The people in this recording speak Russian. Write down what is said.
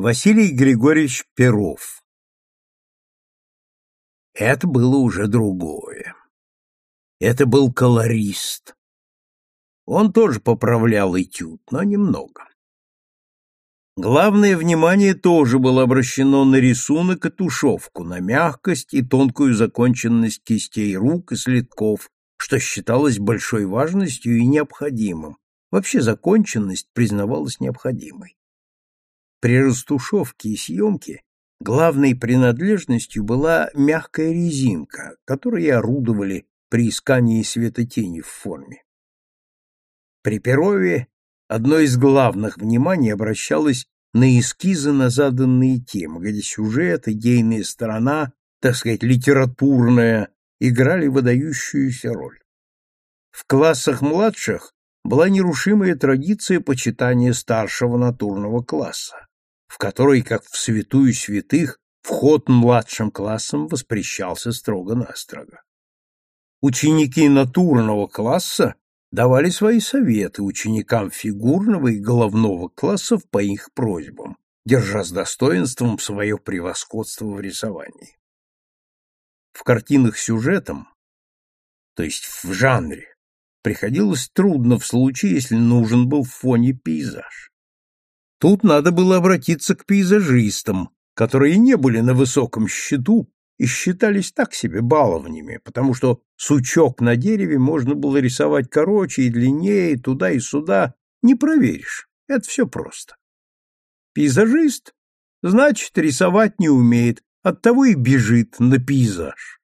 Василий Григорьевич Перов Это было уже другое. Это был колорист. Он тоже поправлял этюд, но немного. Главное внимание тоже было обращено на рисунок и тушевку, на мягкость и тонкую законченность кистей рук и следков, что считалось большой важностью и необходимым. Вообще законченность признавалась необходимой. При растушевке и съемке главной принадлежностью была мягкая резинка, которой орудовали при искании светотени в форме. При Перове одно из главных вниманий обращалось на эскизы на заданные темы, где сюжет, идейная сторона, так сказать, литературная, играли выдающуюся роль. В классах младших была нерушимая традиция почитания старшего натурного класса, в которой, как в святую святых, вход младшим классам воспрещался строго-настрого. Ученики натурного класса давали свои советы ученикам фигурного и головного классов по их просьбам, держа с достоинством свое превосходство в рисовании. В картинах сюжетом, то есть в жанре, приходилось трудно в случае, если нужен был в фоне пейзаж. Тут надо было обратиться к пейзажистам, которые не были на высоком счету и считались так себе баловнями, потому что сучок на дереве можно было рисовать короче и длиннее, туда и сюда, не проверишь, это все просто. Пейзажист, значит, рисовать не умеет, оттого и бежит на пейзаж.